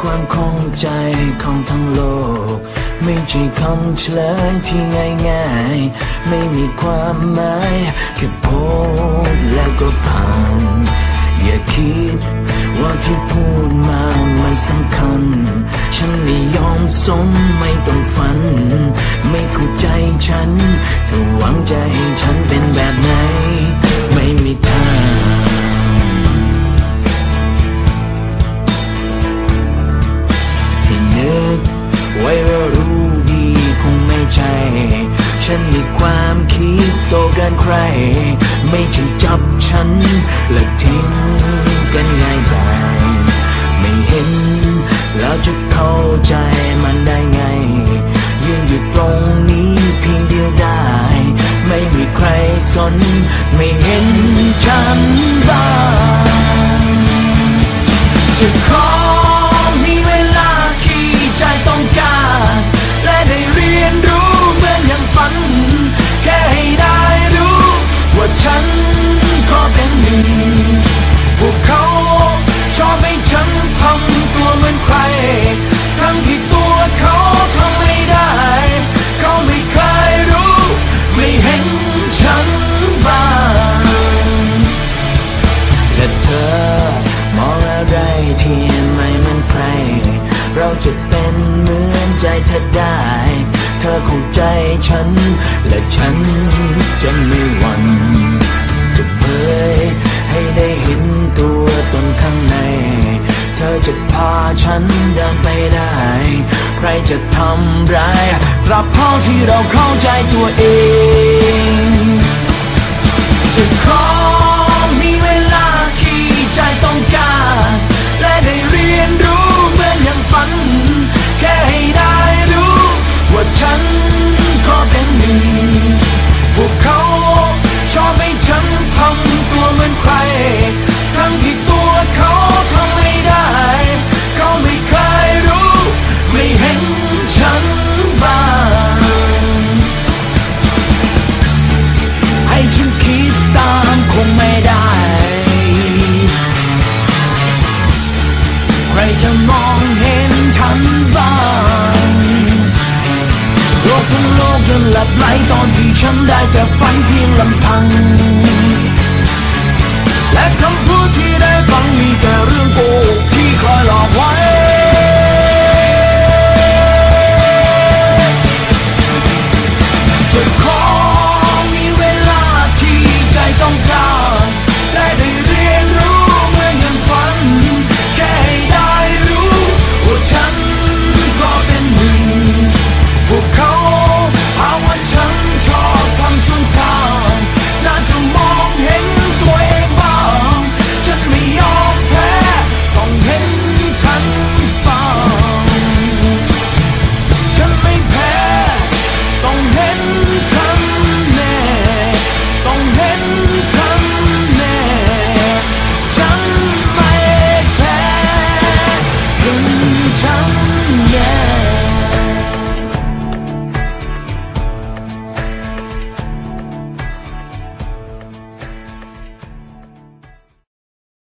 ความคงใจของทั้งโลก ไม่ใช่คำเฉลยที่ง่ายๆ ไม่มีความหมายแค่พบแล้วก็ผ่าน อย่าคิดว่าที่พูดมามันสำคัญ ฉันไม่ยอมสนไม่ต้องฝัน ไม่เข้าใจฉันเธอหวังจะให้ฉันเป็นแบบไหน ไม่ใช่จับฉัน และทิ้งกันง่ายดายไม่เห็น แล้วจะเข้าใจมันได้ไง ยืนอยู่ตรงนี้เพียงเดียวได้ ไม่มีใครสน ไม่เห็นฉันบ้างจะ ที่ไม่เหมือนใคร เราจะเป็นเหมือนใจเธอได้ เธอคงใจฉัน และฉันจะไม่หวั่นจะเผยให้ได้เห็นตัวตนข้างใน เธอจะพาฉันเดินไปได้ ใครจะทำร้ายกลับเท่าที่เราเข้าใจตัวเอง จะขอ ฉัหลับไหลตอนที่ฉันได้แต่ฝันเพียงลำพัง และคำ